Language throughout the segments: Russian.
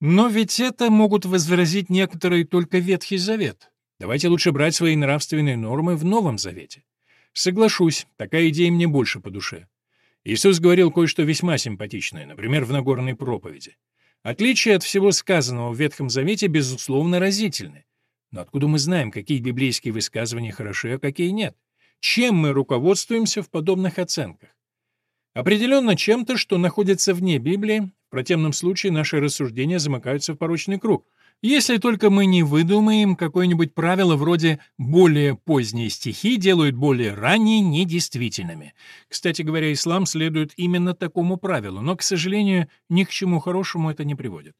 Но ведь это могут возразить некоторые только Ветхий Завет. Давайте лучше брать свои нравственные нормы в Новом Завете. Соглашусь, такая идея мне больше по душе. Иисус говорил кое-что весьма симпатичное, например, в Нагорной проповеди. Отличия от всего сказанного в Ветхом Завете, безусловно, разительны. Но откуда мы знаем, какие библейские высказывания хороши, а какие нет? Чем мы руководствуемся в подобных оценках? Определенно чем-то, что находится вне Библии, в противном случае наши рассуждения замыкаются в порочный круг. Если только мы не выдумаем какое-нибудь правило вроде «более поздние стихи делают более ранние недействительными». Кстати говоря, ислам следует именно такому правилу, но, к сожалению, ни к чему хорошему это не приводит.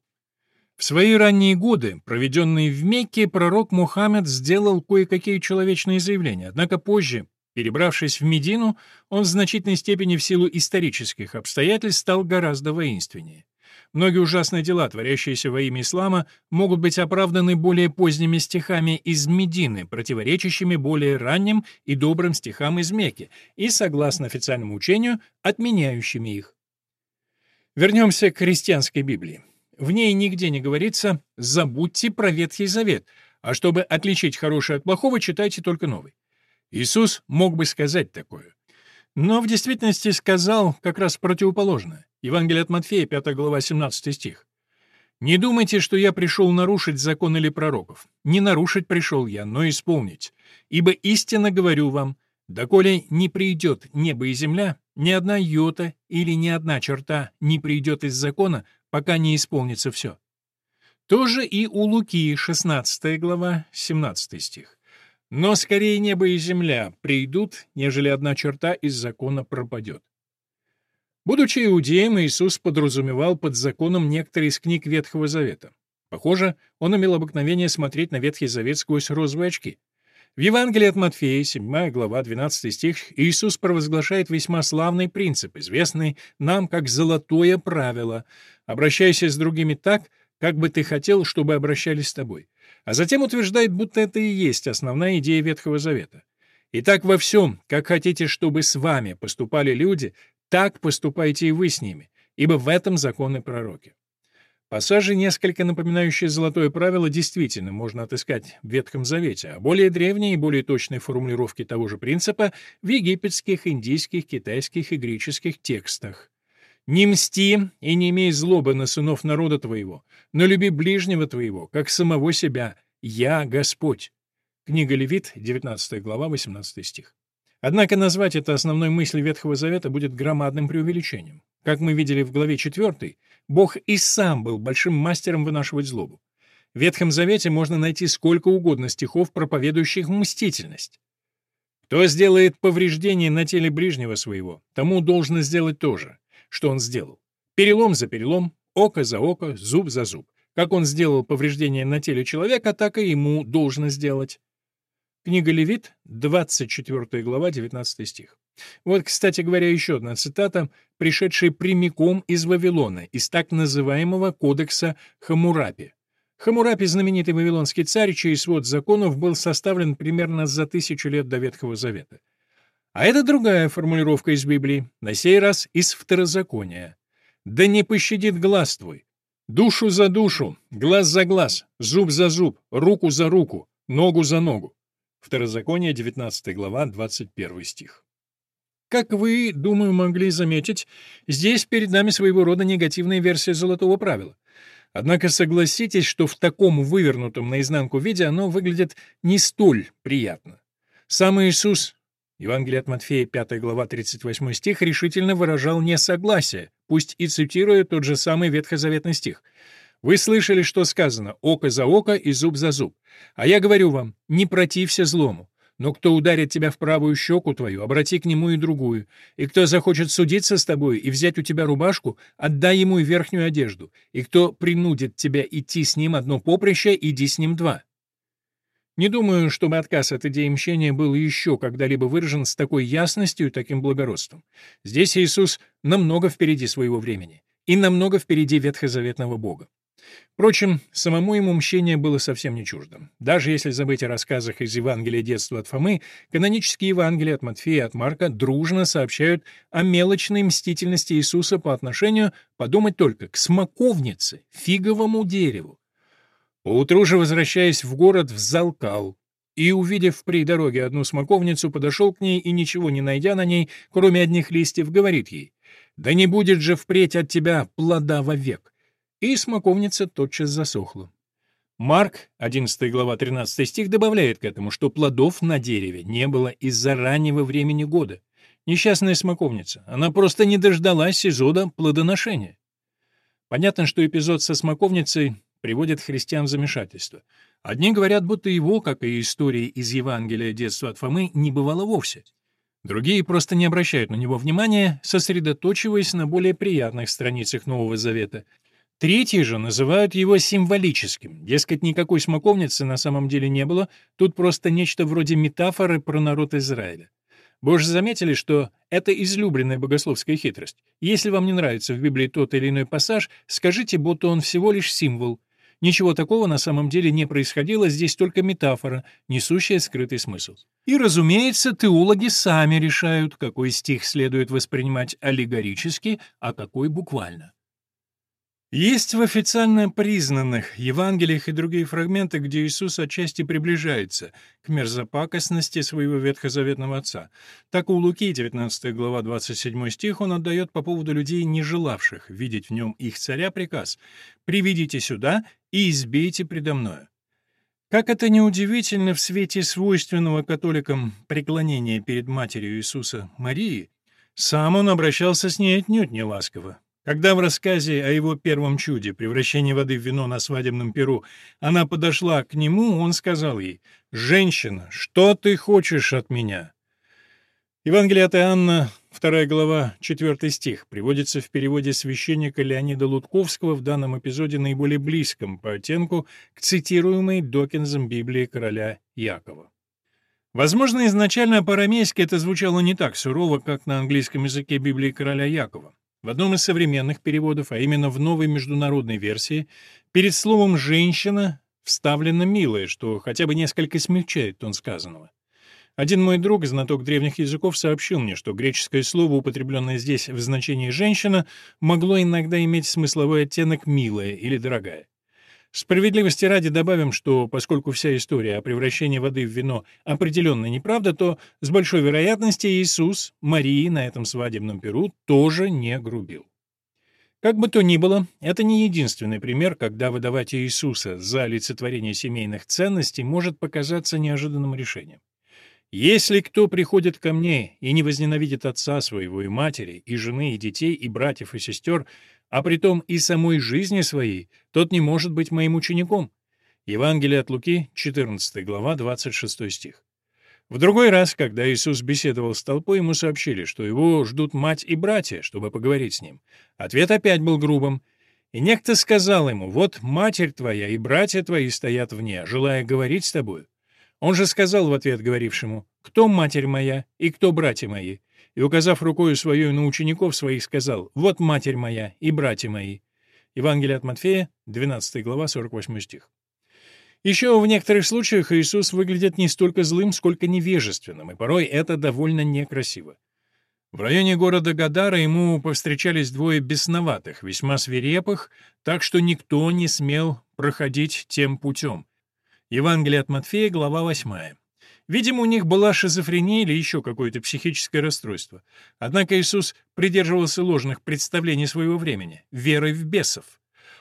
В свои ранние годы, проведенные в Мекке, пророк Мухаммед сделал кое-какие человечные заявления, однако позже, перебравшись в Медину, он в значительной степени в силу исторических обстоятельств стал гораздо воинственнее. Многие ужасные дела, творящиеся во имя ислама, могут быть оправданы более поздними стихами из Медины, противоречащими более ранним и добрым стихам из Мекки, и, согласно официальному учению, отменяющими их. Вернемся к христианской Библии. В ней нигде не говорится «забудьте про Ветхий Завет», а чтобы отличить хорошее от плохого, читайте только Новый. Иисус мог бы сказать такое. Но в действительности сказал как раз противоположное. Евангелие от Матфея, 5 глава, 17 стих. «Не думайте, что я пришел нарушить закон или пророков. Не нарушить пришел я, но исполнить. Ибо истинно говорю вам, доколе не придет небо и земля, ни одна йота или ни одна черта не придет из закона, пока не исполнится все. Тоже и у Луки, 16 глава, 17 стих. «Но скорее небо и земля придут, нежели одна черта из закона пропадет». Будучи иудеем, Иисус подразумевал под законом некоторые из книг Ветхого Завета. Похоже, он имел обыкновение смотреть на Ветхий Завет сквозь розовые очки. В Евангелии от Матфея, 7 глава, 12 стих, Иисус провозглашает весьма славный принцип, известный нам как «золотое правило». «Обращайся с другими так, как бы ты хотел, чтобы обращались с тобой». А затем утверждает, будто это и есть основная идея Ветхого Завета. «Итак, во всем, как хотите, чтобы с вами поступали люди, так поступайте и вы с ними, ибо в этом законы пророки». Пассажи, несколько напоминающие золотое правило, действительно можно отыскать в Ветхом Завете, а более древние и более точные формулировки того же принципа в египетских, индийских, китайских и греческих текстах. «Не мсти и не имей злобы на сынов народа твоего, но люби ближнего твоего, как самого себя. Я Господь». Книга Левит, 19 глава, 18 стих. Однако назвать это основной мыслью Ветхого Завета будет громадным преувеличением. Как мы видели в главе 4, Бог и сам был большим мастером вынашивать злобу. В Ветхом Завете можно найти сколько угодно стихов, проповедующих мстительность. Кто сделает повреждение на теле ближнего своего, тому должно сделать то же, что он сделал. Перелом за перелом, око за око, зуб за зуб. Как он сделал повреждение на теле человека, так и ему должно сделать. Книга Левит, 24 глава, 19 стих. Вот, кстати говоря, еще одна цитата, пришедшая прямиком из Вавилона, из так называемого кодекса Хамурапи. Хамурапи, знаменитый вавилонский царь, чей свод законов был составлен примерно за тысячу лет до Ветхого Завета. А это другая формулировка из Библии, на сей раз из Второзакония. «Да не пощадит глаз твой, душу за душу, глаз за глаз, зуб за зуб, руку за руку, ногу за ногу». Второзаконие, 19 глава, 21 стих. Как вы, думаю, могли заметить, здесь перед нами своего рода негативная версия золотого правила. Однако согласитесь, что в таком вывернутом наизнанку виде оно выглядит не столь приятно. Сам Иисус, Евангелие от Матфея, 5 глава, 38 стих, решительно выражал несогласие, пусть и цитируя тот же самый ветхозаветный стих — вы слышали, что сказано «око за око и зуб за зуб». А я говорю вам, не протився злому. Но кто ударит тебя в правую щеку твою, обрати к нему и другую. И кто захочет судиться с тобой и взять у тебя рубашку, отдай ему и верхнюю одежду. И кто принудит тебя идти с ним одно поприще, иди с ним два. Не думаю, чтобы отказ от идеи мщения был еще когда-либо выражен с такой ясностью и таким благородством. Здесь Иисус намного впереди своего времени и намного впереди ветхозаветного Бога. Впрочем, самому ему мщение было совсем не чуждо. Даже если забыть о рассказах из Евангелия детства от Фомы, канонические Евангелия от Матфея и от Марка дружно сообщают о мелочной мстительности Иисуса по отношению, подумать только, к смоковнице, фиговому дереву. Поутру же, возвращаясь в город, взалкал, и, увидев при дороге одну смоковницу, подошел к ней и, ничего не найдя на ней, кроме одних листьев, говорит ей, «Да не будет же впредь от тебя плода вовек!» И смоковница тотчас засохла. Марк, 11 глава 13 стих, добавляет к этому, что плодов на дереве не было из-за раннего времени года. Несчастная смоковница, она просто не дождалась сезона плодоношения. Понятно, что эпизод со смоковницей приводит христиан в замешательство. Одни говорят, будто его, как и истории из Евангелия детства от Фомы, не бывало вовсе. Другие просто не обращают на него внимания, сосредоточиваясь на более приятных страницах Нового Завета. Третьи же называют его символическим. Дескать, никакой смоковницы на самом деле не было, тут просто нечто вроде метафоры про народ Израиля. Вы уже заметили, что это излюбленная богословская хитрость. Если вам не нравится в Библии тот или иной пассаж, скажите, будто он всего лишь символ. Ничего такого на самом деле не происходило, здесь только метафора, несущая скрытый смысл. И, разумеется, теологи сами решают, какой стих следует воспринимать аллегорически, а какой буквально. Есть в официально признанных Евангелиях и другие фрагменты, где Иисус отчасти приближается к мерзопакостности своего ветхозаветного отца. Так у Луки, 19 глава, 27 стих, он отдает по поводу людей, не желавших видеть в нем их царя, приказ «Приведите сюда и избейте предо мною». Как это неудивительно в свете свойственного католикам преклонения перед матерью Иисуса Марии, сам он обращался с ней отнюдь не ласково. Когда в рассказе о его первом чуде, превращении воды в вино на свадебном перу, она подошла к нему, он сказал ей, «Женщина, что ты хочешь от меня?» Евангелие от Иоанна, 2 глава, 4 стих, приводится в переводе священника Леонида Лутковского в данном эпизоде наиболее близком по оттенку к цитируемой Докинзом Библии короля Якова. Возможно, изначально по-арамейски это звучало не так сурово, как на английском языке Библии короля Якова. В одном из современных переводов, а именно в новой международной версии, перед словом «женщина» вставлено «милое», что хотя бы несколько смягчает тон сказанного. Один мой друг, знаток древних языков, сообщил мне, что греческое слово, употребленное здесь в значении «женщина», могло иногда иметь смысловой оттенок «милая» или «дорогая». Справедливости ради добавим, что поскольку вся история о превращении воды в вино определенно неправда, то с большой вероятностью Иисус Марии на этом свадебном перу тоже не грубил. Как бы то ни было, это не единственный пример, когда выдавать Иисуса за олицетворение семейных ценностей может показаться неожиданным решением. «Если кто приходит ко мне и не возненавидит отца своего и матери, и жены, и детей, и братьев, и сестер, а притом и самой жизни своей, тот не может быть моим учеником. Евангелие от Луки, 14 глава, 26 стих. В другой раз, когда Иисус беседовал с толпой, ему сообщили, что его ждут мать и братья, чтобы поговорить с ним. Ответ опять был грубым. И некто сказал ему, «Вот матерь твоя и братья твои стоят вне, желая говорить с тобою». Он же сказал в ответ говорившему, «Кто матерь моя и кто братья мои?» и, указав рукою свою на учеников своих, сказал «Вот матерь моя и братья мои». Евангелие от Матфея, 12 глава, 48 стих. Еще в некоторых случаях Иисус выглядит не столько злым, сколько невежественным, и порой это довольно некрасиво. В районе города Гадара ему повстречались двое бесноватых, весьма свирепых, так что никто не смел проходить тем путем. Евангелие от Матфея, глава 8. Видимо, у них была шизофрения или еще какое-то психическое расстройство. Однако Иисус придерживался ложных представлений своего времени, верой в бесов.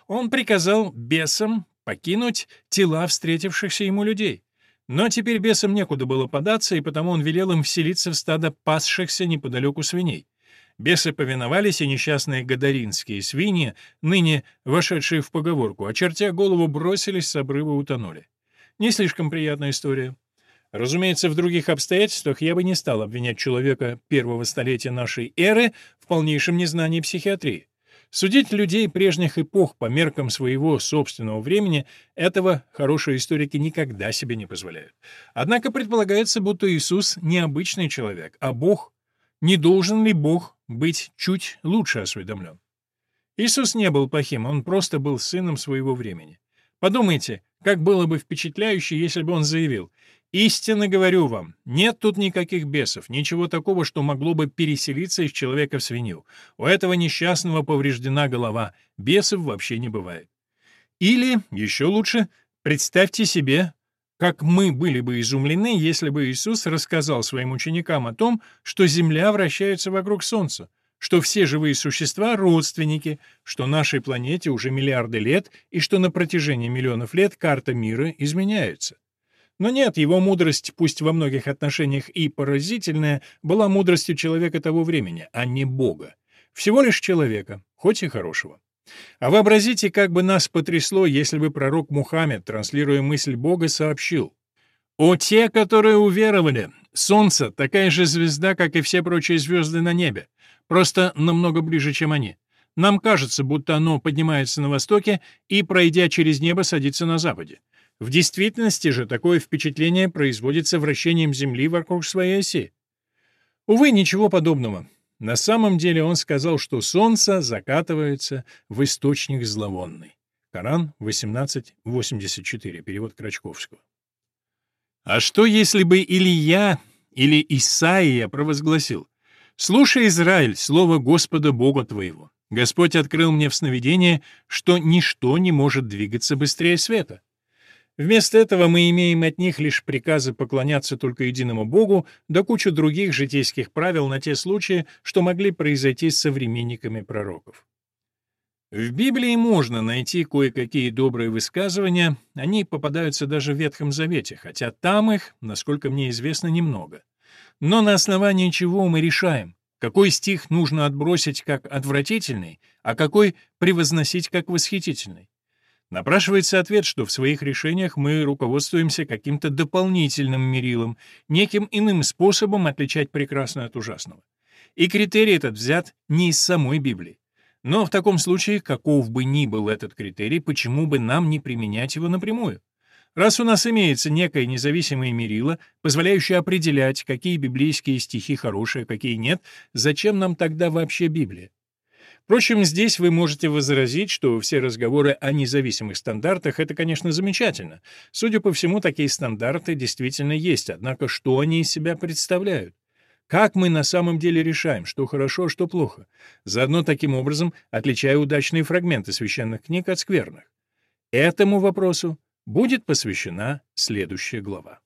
Он приказал бесам покинуть тела встретившихся ему людей. Но теперь бесам некуда было податься, и потому он велел им вселиться в стадо пасшихся неподалеку свиней. Бесы повиновались, и несчастные гадаринские свиньи, ныне вошедшие в поговорку, очертя голову, бросились с обрыва и утонули. Не слишком приятная история. Разумеется, в других обстоятельствах я бы не стал обвинять человека первого столетия нашей эры в полнейшем незнании психиатрии. Судить людей прежних эпох по меркам своего собственного времени этого хорошие историки никогда себе не позволяют. Однако предполагается, будто Иисус не обычный человек, а Бог. Не должен ли Бог быть чуть лучше осведомлен? Иисус не был плохим, он просто был сыном своего времени. Подумайте, как было бы впечатляюще, если бы он заявил «Истинно говорю вам, нет тут никаких бесов, ничего такого, что могло бы переселиться из человека в свинью. У этого несчастного повреждена голова, бесов вообще не бывает». Или, еще лучше, представьте себе, как мы были бы изумлены, если бы Иисус рассказал своим ученикам о том, что Земля вращается вокруг Солнца, что все живые существа — родственники, что нашей планете уже миллиарды лет и что на протяжении миллионов лет карта мира изменяется. Но нет, его мудрость, пусть во многих отношениях и поразительная, была мудростью человека того времени, а не Бога. Всего лишь человека, хоть и хорошего. А вообразите, как бы нас потрясло, если бы пророк Мухаммед, транслируя мысль Бога, сообщил. «О те, которые уверовали! Солнце — такая же звезда, как и все прочие звезды на небе, просто намного ближе, чем они. Нам кажется, будто оно поднимается на востоке и, пройдя через небо, садится на западе. В действительности же такое впечатление производится вращением Земли вокруг своей оси. Увы, ничего подобного. На самом деле он сказал, что солнце закатывается в источник зловонный. Коран 18.84, перевод Крачковского. А что, если бы Илья или Исаия провозгласил «Слушай, Израиль, слово Господа Бога твоего. Господь открыл мне в сновидении, что ничто не может двигаться быстрее света. Вместо этого мы имеем от них лишь приказы поклоняться только единому Богу, да кучу других житейских правил на те случаи, что могли произойти с современниками пророков. В Библии можно найти кое-какие добрые высказывания, они попадаются даже в Ветхом Завете, хотя там их, насколько мне известно, немного. Но на основании чего мы решаем, какой стих нужно отбросить как отвратительный, а какой превозносить как восхитительный? Напрашивается ответ, что в своих решениях мы руководствуемся каким-то дополнительным мерилом, неким иным способом отличать прекрасное от ужасного. И критерий этот взят не из самой Библии. Но в таком случае, каков бы ни был этот критерий, почему бы нам не применять его напрямую? Раз у нас имеется некое независимое мерило, позволяющее определять, какие библейские стихи хорошие, а какие нет, зачем нам тогда вообще Библия? Впрочем, здесь вы можете возразить, что все разговоры о независимых стандартах — это, конечно, замечательно. Судя по всему, такие стандарты действительно есть, однако что они из себя представляют? Как мы на самом деле решаем, что хорошо, а что плохо? Заодно таким образом отличая удачные фрагменты священных книг от скверных. Этому вопросу будет посвящена следующая глава.